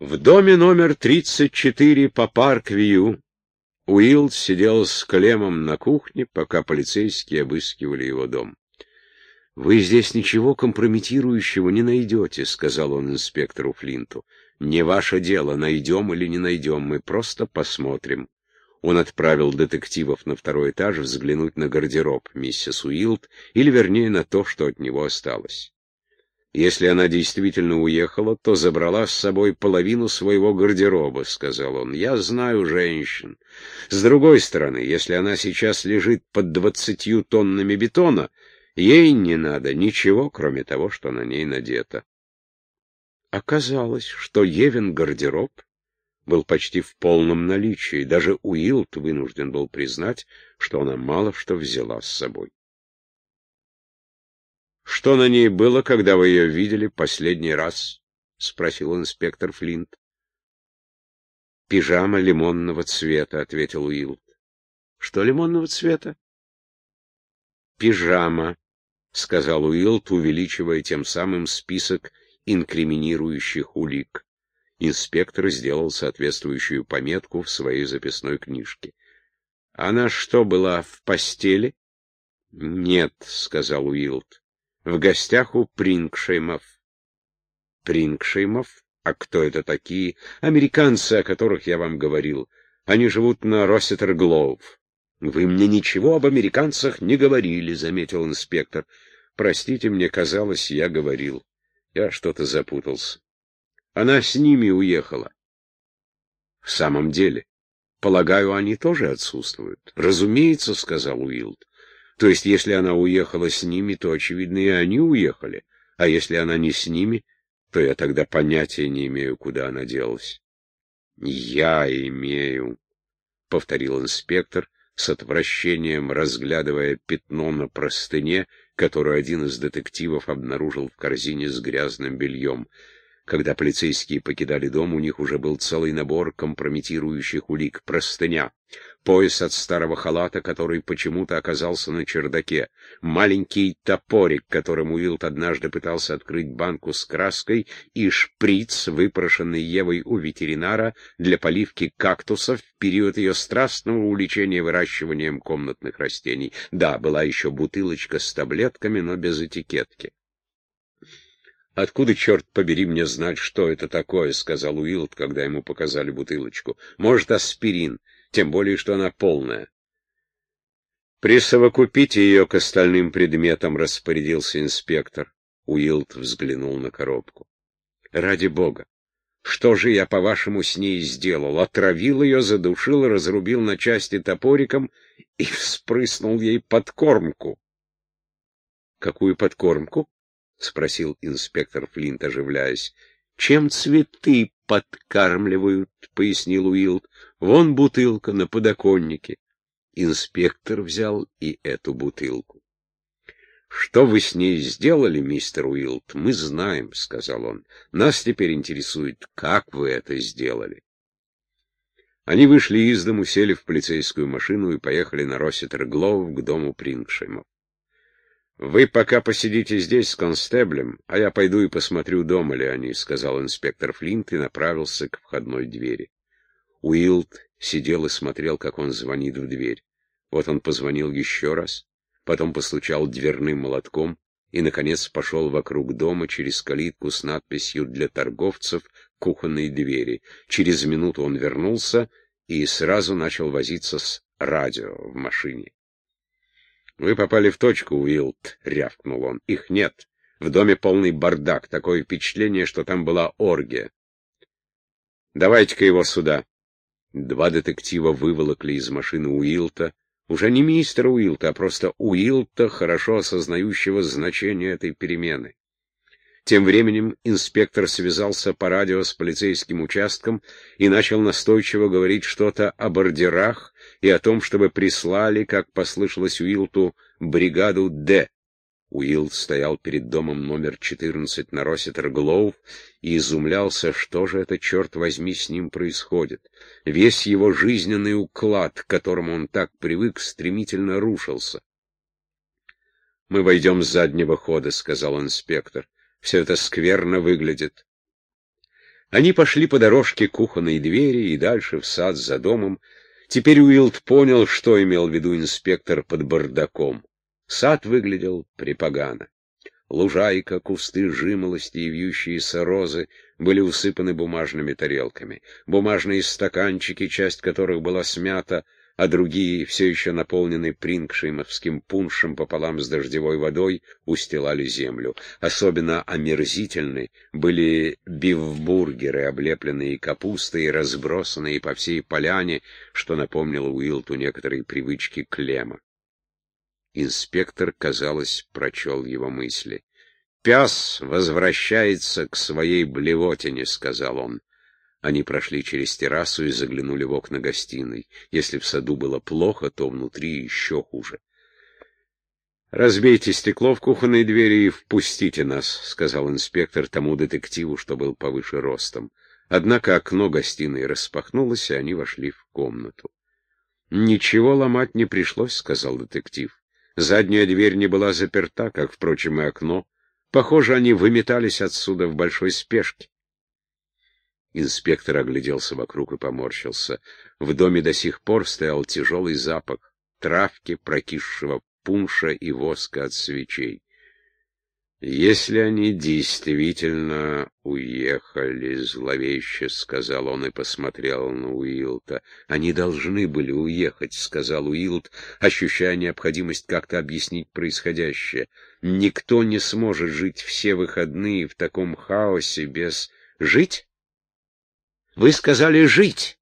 В доме номер 34 по Парквью Уилд сидел с Клемом на кухне, пока полицейские обыскивали его дом. «Вы здесь ничего компрометирующего не найдете», — сказал он инспектору Флинту. «Не ваше дело, найдем или не найдем, мы просто посмотрим». Он отправил детективов на второй этаж взглянуть на гардероб миссис Уилд, или вернее на то, что от него осталось. «Если она действительно уехала, то забрала с собой половину своего гардероба», — сказал он. «Я знаю женщин. С другой стороны, если она сейчас лежит под двадцатью тоннами бетона, Ей не надо ничего, кроме того, что на ней надето. Оказалось, что Евин гардероб был почти в полном наличии, даже Уилт вынужден был признать, что она мало что взяла с собой. «Что на ней было, когда вы ее видели последний раз?» — спросил инспектор Флинт. «Пижама лимонного цвета», — ответил Уилт. «Что лимонного цвета?» «Пижама», — сказал Уилт, увеличивая тем самым список инкриминирующих улик. Инспектор сделал соответствующую пометку в своей записной книжке. — Она что, была в постели? — Нет, — сказал Уилт. — В гостях у Прингшеймов. — Прингшеймов? А кто это такие? Американцы, о которых я вам говорил. Они живут на Россетер-Глоув. «Вы мне ничего об американцах не говорили», — заметил инспектор. «Простите, мне казалось, я говорил. Я что-то запутался. Она с ними уехала». «В самом деле, полагаю, они тоже отсутствуют?» «Разумеется», — сказал Уилд. «То есть, если она уехала с ними, то, очевидно, и они уехали. А если она не с ними, то я тогда понятия не имею, куда она делась». «Я имею», — повторил инспектор, с отвращением разглядывая пятно на простыне, которое один из детективов обнаружил в корзине с грязным бельем. Когда полицейские покидали дом, у них уже был целый набор компрометирующих улик. Простыня, пояс от старого халата, который почему-то оказался на чердаке, маленький топорик, которым Уилд однажды пытался открыть банку с краской, и шприц, выпрошенный Евой у ветеринара для поливки кактусов в период ее страстного увлечения выращиванием комнатных растений. Да, была еще бутылочка с таблетками, но без этикетки. «Откуда, черт побери, мне знать, что это такое?» — сказал Уилд, когда ему показали бутылочку. «Может, аспирин, тем более, что она полная». «Присовокупите ее к остальным предметам», — распорядился инспектор. Уилд взглянул на коробку. «Ради бога! Что же я, по-вашему, с ней сделал? Отравил ее, задушил, разрубил на части топориком и вспрыснул ей подкормку». «Какую подкормку?» — спросил инспектор Флинт, оживляясь. — Чем цветы подкармливают? — пояснил Уилд. — Вон бутылка на подоконнике. Инспектор взял и эту бутылку. — Что вы с ней сделали, мистер Уилд, мы знаем, — сказал он. — Нас теперь интересует, как вы это сделали. Они вышли из дому, сели в полицейскую машину и поехали на Росситер-Глоу к дому Прингшемов. «Вы пока посидите здесь с констеблем, а я пойду и посмотрю, дома ли они», — сказал инспектор Флинт и направился к входной двери. Уилд сидел и смотрел, как он звонит в дверь. Вот он позвонил еще раз, потом постучал дверным молотком и, наконец, пошел вокруг дома через калитку с надписью «Для торговцев» кухонной двери. Через минуту он вернулся и сразу начал возиться с радио в машине. «Вы попали в точку, Уилд», — рявкнул он. «Их нет. В доме полный бардак. Такое впечатление, что там была оргия. Давайте-ка его сюда». Два детектива выволокли из машины Уилта, уже не мистера Уилта, а просто Уилта, хорошо осознающего значение этой перемены. Тем временем инспектор связался по радио с полицейским участком и начал настойчиво говорить что-то о бордерах и о том, чтобы прислали, как послышалось Уилту, бригаду «Д». Уилт стоял перед домом номер 14 на Росситер-Глоув и изумлялся, что же это, черт возьми, с ним происходит. Весь его жизненный уклад, к которому он так привык, стремительно рушился. «Мы войдем с заднего хода», — сказал инспектор. Все это скверно выглядит. Они пошли по дорожке кухонной двери и дальше в сад за домом. Теперь Уилд понял, что имел в виду инспектор под бардаком. Сад выглядел припогано. Лужайка, кусты жимолости и вьющиеся розы были усыпаны бумажными тарелками. Бумажные стаканчики, часть которых была смята, а другие, все еще наполненные прингшеймовским пуншем пополам с дождевой водой, устилали землю. Особенно омерзительны были бифбургеры, облепленные капустой и разбросанные по всей поляне, что напомнило Уилту некоторые привычки Клема. Инспектор, казалось, прочел его мысли. «Пес возвращается к своей блевотине», — сказал он. Они прошли через террасу и заглянули в окна гостиной. Если в саду было плохо, то внутри еще хуже. «Разбейте стекло в кухонной двери и впустите нас», — сказал инспектор тому детективу, что был повыше ростом. Однако окно гостиной распахнулось, и они вошли в комнату. «Ничего ломать не пришлось», — сказал детектив. Задняя дверь не была заперта, как, впрочем, и окно. Похоже, они выметались отсюда в большой спешке. Инспектор огляделся вокруг и поморщился. В доме до сих пор стоял тяжелый запах травки, прокисшего пунша и воска от свечей. «Если они действительно уехали, — зловеще сказал он и посмотрел на Уилта. «Они должны были уехать», — сказал Уилт, ощущая необходимость как-то объяснить происходящее. «Никто не сможет жить все выходные в таком хаосе без... Жить?» Вы сказали «жить»,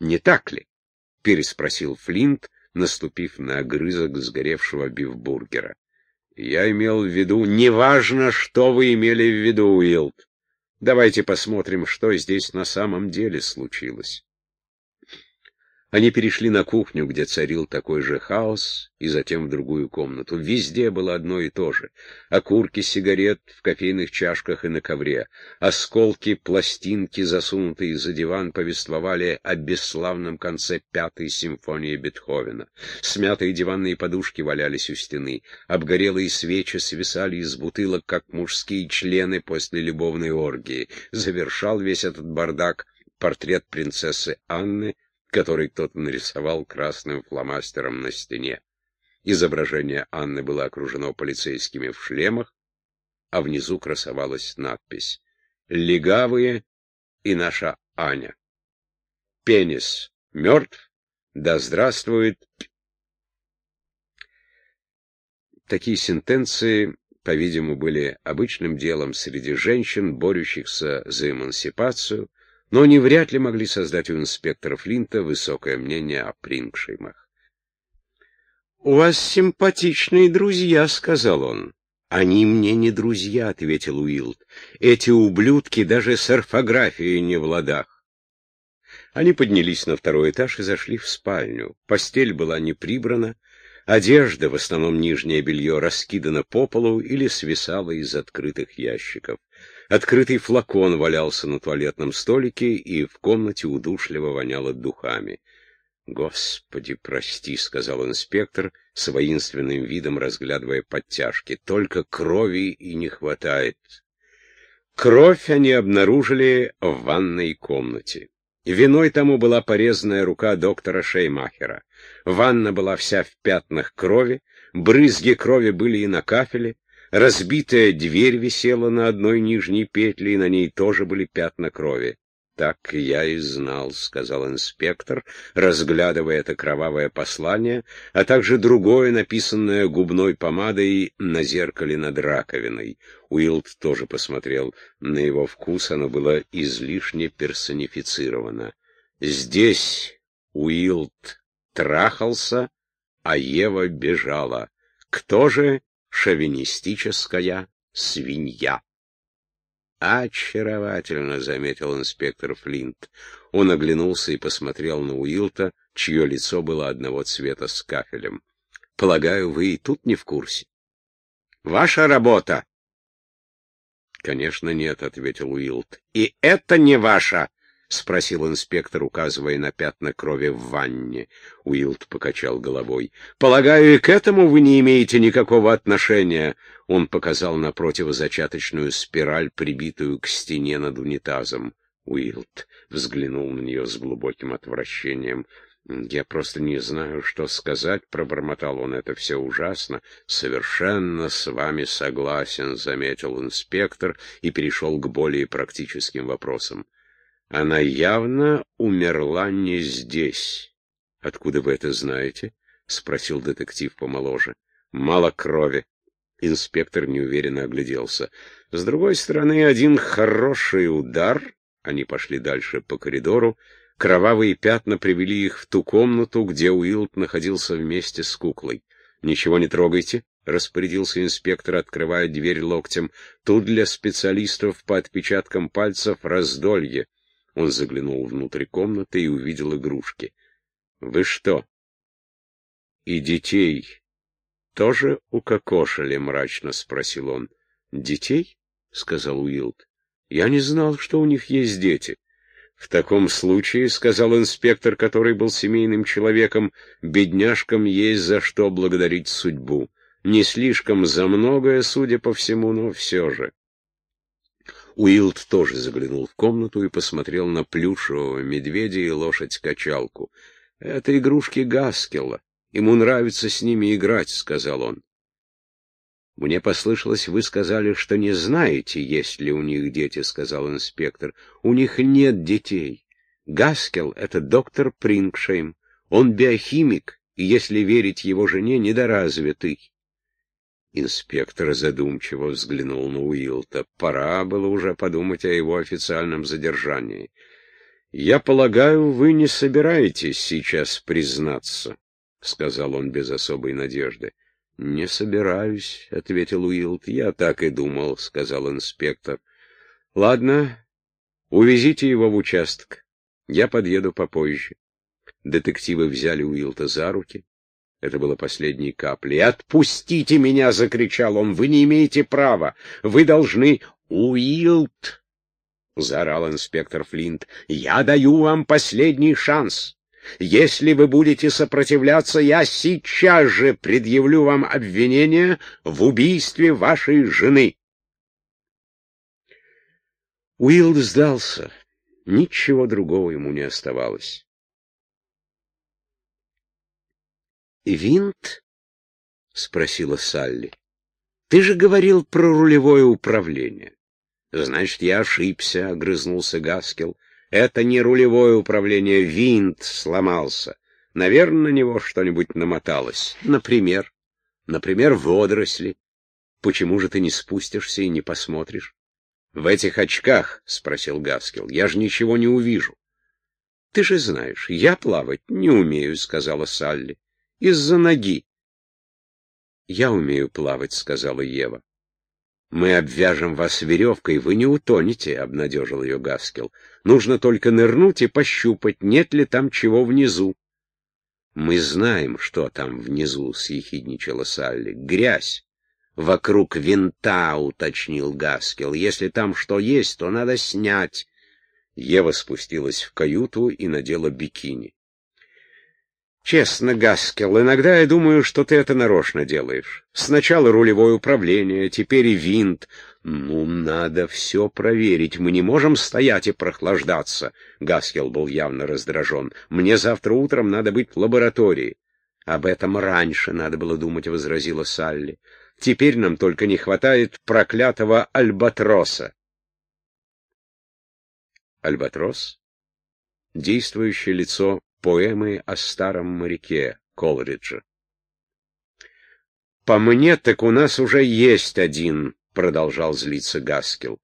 не так ли? — переспросил Флинт, наступив на огрызок сгоревшего бифбургера. Я имел в виду... Неважно, что вы имели в виду, Уилд. Давайте посмотрим, что здесь на самом деле случилось. Они перешли на кухню, где царил такой же хаос, и затем в другую комнату. Везде было одно и то же. Окурки сигарет в кофейных чашках и на ковре. Осколки, пластинки, засунутые за диван, повествовали о бесславном конце пятой симфонии Бетховена. Смятые диванные подушки валялись у стены. Обгорелые свечи свисали из бутылок, как мужские члены после любовной оргии. Завершал весь этот бардак портрет принцессы Анны, который кто-то нарисовал красным фломастером на стене. Изображение Анны было окружено полицейскими в шлемах, а внизу красовалась надпись «Легавые и наша Аня». Пенис мертв, да здравствует... Такие сентенции, по-видимому, были обычным делом среди женщин, борющихся за эмансипацию, но они вряд ли могли создать у инспектора Флинта высокое мнение о Прингшеймах. «У вас симпатичные друзья», — сказал он. «Они мне не друзья», — ответил Уилд. «Эти ублюдки даже с орфографией не в ладах». Они поднялись на второй этаж и зашли в спальню. Постель была не прибрана, одежда, в основном нижнее белье, раскидана по полу или свисала из открытых ящиков. Открытый флакон валялся на туалетном столике, и в комнате удушливо воняло духами. «Господи, прости», — сказал инспектор, с воинственным видом разглядывая подтяжки. «Только крови и не хватает». Кровь они обнаружили в ванной комнате. Виной тому была порезанная рука доктора Шеймахера. Ванна была вся в пятнах крови, брызги крови были и на кафеле, Разбитая дверь висела на одной нижней петле, и на ней тоже были пятна крови. «Так я и знал», — сказал инспектор, разглядывая это кровавое послание, а также другое, написанное губной помадой на зеркале над раковиной. Уилд тоже посмотрел на его вкус, оно было излишне персонифицировано. Здесь Уилд трахался, а Ева бежала. Кто же шовинистическая свинья. «Очаровательно», — заметил инспектор Флинт. Он оглянулся и посмотрел на Уилта, чье лицо было одного цвета с кафелем. «Полагаю, вы и тут не в курсе?» «Ваша работа!» «Конечно, нет», — ответил Уилт. «И это не ваша!» — спросил инспектор, указывая на пятна крови в ванне. Уилд покачал головой. — Полагаю, и к этому вы не имеете никакого отношения. Он показал на противозачаточную спираль, прибитую к стене над унитазом. Уилд взглянул на нее с глубоким отвращением. «Я просто не знаю, что сказать», — пробормотал он. «Это все ужасно». «Совершенно с вами согласен», — заметил инспектор и перешел к более практическим вопросам. «Она явно умерла не здесь». «Откуда вы это знаете?» — спросил детектив помоложе. «Мало крови». Инспектор неуверенно огляделся. «С другой стороны, один хороший удар...» Они пошли дальше по коридору. Кровавые пятна привели их в ту комнату, где Уилд находился вместе с куклой. «Ничего не трогайте», — распорядился инспектор, открывая дверь локтем. «Тут для специалистов по отпечаткам пальцев раздолье». Он заглянул внутрь комнаты и увидел игрушки. «Вы что?» «И детей тоже укокошили?» — мрачно спросил он. «Детей?» — сказал Уилд. «Я не знал, что у них есть дети». «В таком случае, — сказал инспектор, который был семейным человеком, — бедняжкам есть за что благодарить судьбу. Не слишком за многое, судя по всему, но все же». Уилд тоже заглянул в комнату и посмотрел на плюшевого медведя и лошадь-качалку. «Это игрушки Гаскела. Ему нравится с ними играть», — сказал он. «Мне послышалось, вы сказали, что не знаете, есть ли у них дети», — сказал инспектор. «У них нет детей. Гаскел — это доктор Прингшейм. Он биохимик, и, если верить его жене, недоразвитый». Инспектор задумчиво взглянул на Уилта. Пора было уже подумать о его официальном задержании. «Я полагаю, вы не собираетесь сейчас признаться», — сказал он без особой надежды. «Не собираюсь», — ответил Уилд. «Я так и думал», — сказал инспектор. «Ладно, увезите его в участок. Я подъеду попозже». Детективы взяли Уилта за руки. Это было последней каплей. «Отпустите меня!» — закричал он. «Вы не имеете права! Вы должны...» «Уилт!» — заорал инспектор Флинт. «Я даю вам последний шанс!» Если вы будете сопротивляться, я сейчас же предъявлю вам обвинение в убийстве вашей жены. Уилд сдался. Ничего другого ему не оставалось. «Винт?» — спросила Салли. «Ты же говорил про рулевое управление». «Значит, я ошибся», — огрызнулся Гаскел. Это не рулевое управление, винт сломался. Наверное, на него что-нибудь намоталось. Например? Например, водоросли. Почему же ты не спустишься и не посмотришь? — В этих очках, — спросил Гаскел, — я же ничего не увижу. — Ты же знаешь, я плавать не умею, — сказала Салли. — Из-за ноги. — Я умею плавать, — сказала Ева. «Мы обвяжем вас веревкой, вы не утонете», — обнадежил ее Гаскел. «Нужно только нырнуть и пощупать, нет ли там чего внизу». «Мы знаем, что там внизу», — съехидничала Салли. «Грязь». «Вокруг винта», — уточнил Гаскел. «Если там что есть, то надо снять». Ева спустилась в каюту и надела бикини. Честно, Гаскел, иногда я думаю, что ты это нарочно делаешь. Сначала рулевое управление, теперь и винт. Ну, надо все проверить. Мы не можем стоять и прохлаждаться. Гаскел был явно раздражен. Мне завтра утром надо быть в лаборатории. Об этом раньше надо было думать, — возразила Салли. Теперь нам только не хватает проклятого альбатроса. Альбатрос? Действующее лицо поэмы о старом моряке Колриджа. «По мне, так у нас уже есть один», — продолжал злиться Гаскел.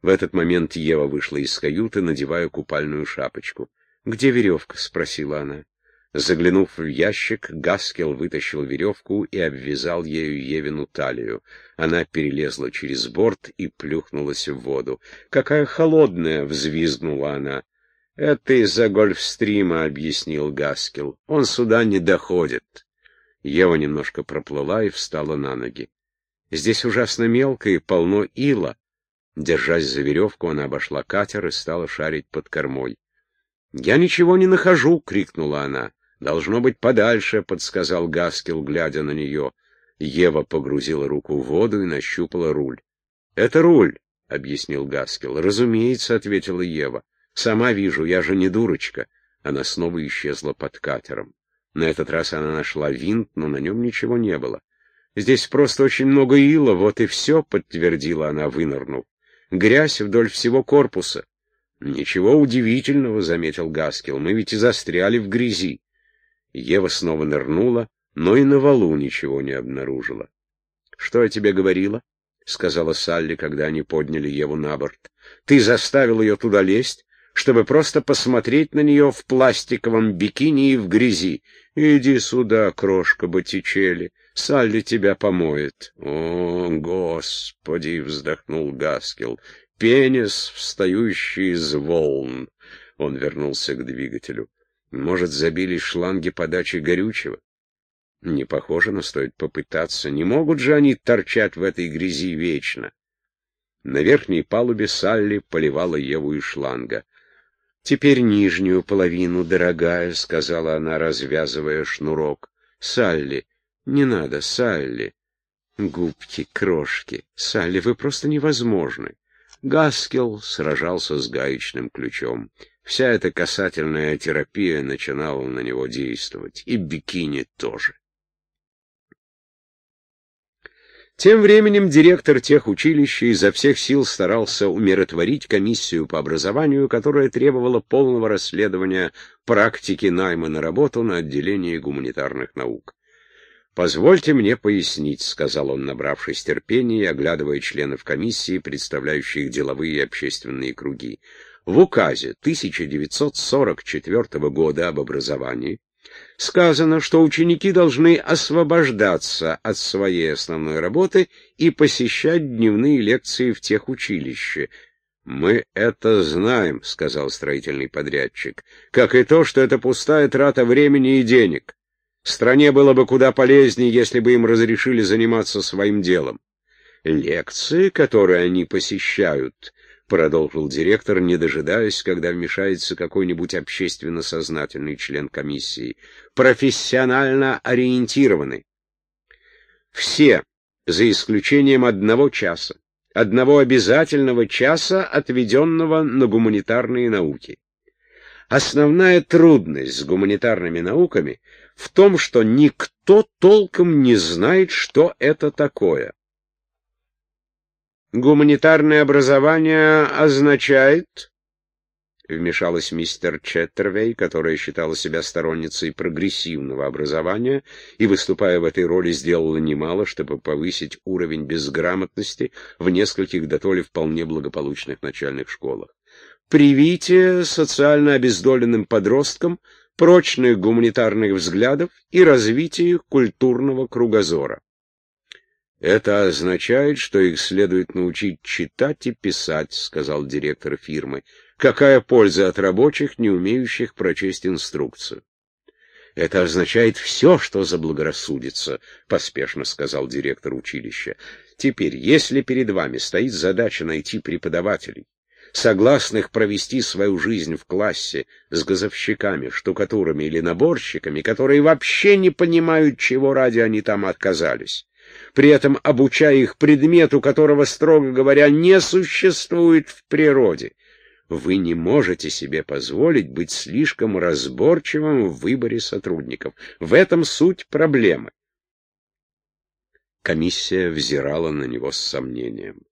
В этот момент Ева вышла из каюты, надевая купальную шапочку. «Где веревка?» — спросила она. Заглянув в ящик, Гаскел вытащил веревку и обвязал ею Евину талию. Она перелезла через борт и плюхнулась в воду. «Какая холодная!» — взвизгнула она. «Это из-за гольфстрима», — объяснил Гаскел. «Он сюда не доходит». Ева немножко проплыла и встала на ноги. «Здесь ужасно мелко и полно ила». Держась за веревку, она обошла катер и стала шарить под кормой. «Я ничего не нахожу!» — крикнула она. «Должно быть подальше», — подсказал Гаскел, глядя на нее. Ева погрузила руку в воду и нащупала руль. «Это руль», — объяснил Гаскел. «Разумеется», — ответила Ева. «Сама вижу, я же не дурочка». Она снова исчезла под катером. На этот раз она нашла винт, но на нем ничего не было. «Здесь просто очень много ила, вот и все», — подтвердила она, вынырнув. «Грязь вдоль всего корпуса». «Ничего удивительного», — заметил Гаскел, — «мы ведь и застряли в грязи». Ева снова нырнула, но и на валу ничего не обнаружила. «Что я тебе говорила?» — сказала Салли, когда они подняли Еву на борт. «Ты заставил ее туда лезть, чтобы просто посмотреть на нее в пластиковом бикини и в грязи. Иди сюда, крошка Боттичелли, Салли тебя помоет». «О, Господи!» — вздохнул Гаскел. «Пенис, встающий из волн». Он вернулся к двигателю. «Может, забили шланги подачи горючего?» Не похоже, но стоит попытаться. Не могут же они торчать в этой грязи вечно. На верхней палубе Салли поливала Еву из шланга. «Теперь нижнюю половину, дорогая», — сказала она, развязывая шнурок. «Салли, не надо, Салли». «Губки, крошки, Салли, вы просто невозможны». Гаскел сражался с гаечным ключом. Вся эта касательная терапия начинала на него действовать, и бикини тоже. Тем временем директор тех училища изо всех сил старался умиротворить комиссию по образованию, которая требовала полного расследования практики найма на работу на отделении гуманитарных наук. «Позвольте мне пояснить», — сказал он, набравшись терпения и оглядывая членов комиссии, представляющих деловые и общественные круги. В указе 1944 года об образовании сказано, что ученики должны освобождаться от своей основной работы и посещать дневные лекции в тех техучилище. «Мы это знаем», — сказал строительный подрядчик, — «как и то, что это пустая трата времени и денег. Стране было бы куда полезнее, если бы им разрешили заниматься своим делом. Лекции, которые они посещают, продолжил директор, не дожидаясь, когда вмешается какой-нибудь общественно сознательный член комиссии, профессионально ориентированы. Все, за исключением одного часа, одного обязательного часа, отведенного на гуманитарные науки. Основная трудность с гуманитарными науками в том, что никто толком не знает, что это такое. Гуманитарное образование означает, вмешалась мистер Четтервей, которая считала себя сторонницей прогрессивного образования и, выступая в этой роли, сделала немало, чтобы повысить уровень безграмотности в нескольких дотоле вполне благополучных начальных школах. Привитие социально обездоленным подросткам прочных гуманитарных взглядов и развитие культурного кругозора. «Это означает, что их следует научить читать и писать», — сказал директор фирмы. «Какая польза от рабочих, не умеющих прочесть инструкцию?» «Это означает все, что заблагорассудится», — поспешно сказал директор училища. «Теперь, если перед вами стоит задача найти преподавателей, согласных провести свою жизнь в классе с газовщиками, штукатурами или наборщиками, которые вообще не понимают, чего ради они там отказались, при этом обучая их предмету, которого, строго говоря, не существует в природе. Вы не можете себе позволить быть слишком разборчивым в выборе сотрудников. В этом суть проблемы. Комиссия взирала на него с сомнением.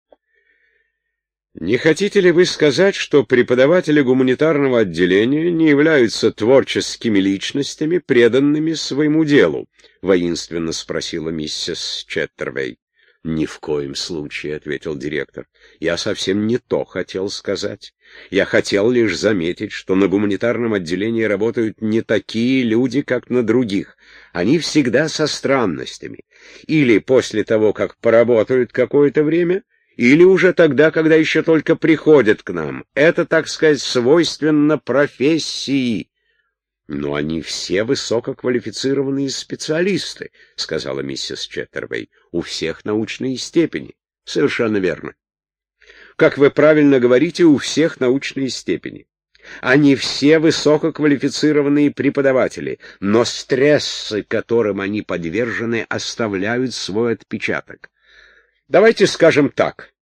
Не хотите ли вы сказать, что преподаватели гуманитарного отделения не являются творческими личностями, преданными своему делу? — воинственно спросила миссис Четтервей. — Ни в коем случае, — ответил директор. — Я совсем не то хотел сказать. Я хотел лишь заметить, что на гуманитарном отделении работают не такие люди, как на других. Они всегда со странностями. Или после того, как поработают какое-то время, или уже тогда, когда еще только приходят к нам. Это, так сказать, свойственно профессии. Но они все высококвалифицированные специалисты, сказала миссис Четтервей. У всех научные степени. Совершенно верно. Как вы правильно говорите, у всех научные степени. Они все высококвалифицированные преподаватели, но стрессы, которым они подвержены, оставляют свой отпечаток. Давайте скажем так.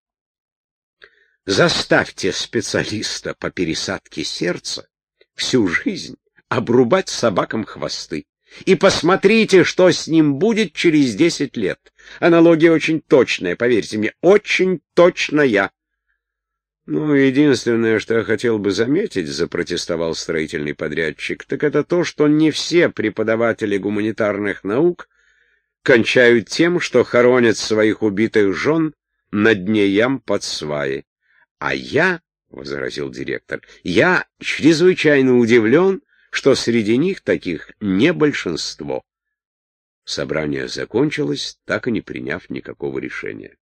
Заставьте специалиста по пересадке сердца всю жизнь обрубать собакам хвосты. И посмотрите, что с ним будет через десять лет. Аналогия очень точная, поверьте мне, очень точная. Ну, единственное, что я хотел бы заметить, запротестовал строительный подрядчик, так это то, что не все преподаватели гуманитарных наук кончают тем, что хоронят своих убитых жен на дне ям под сваи. А я, — возразил директор, — я чрезвычайно удивлен, что среди них таких не большинство. Собрание закончилось, так и не приняв никакого решения.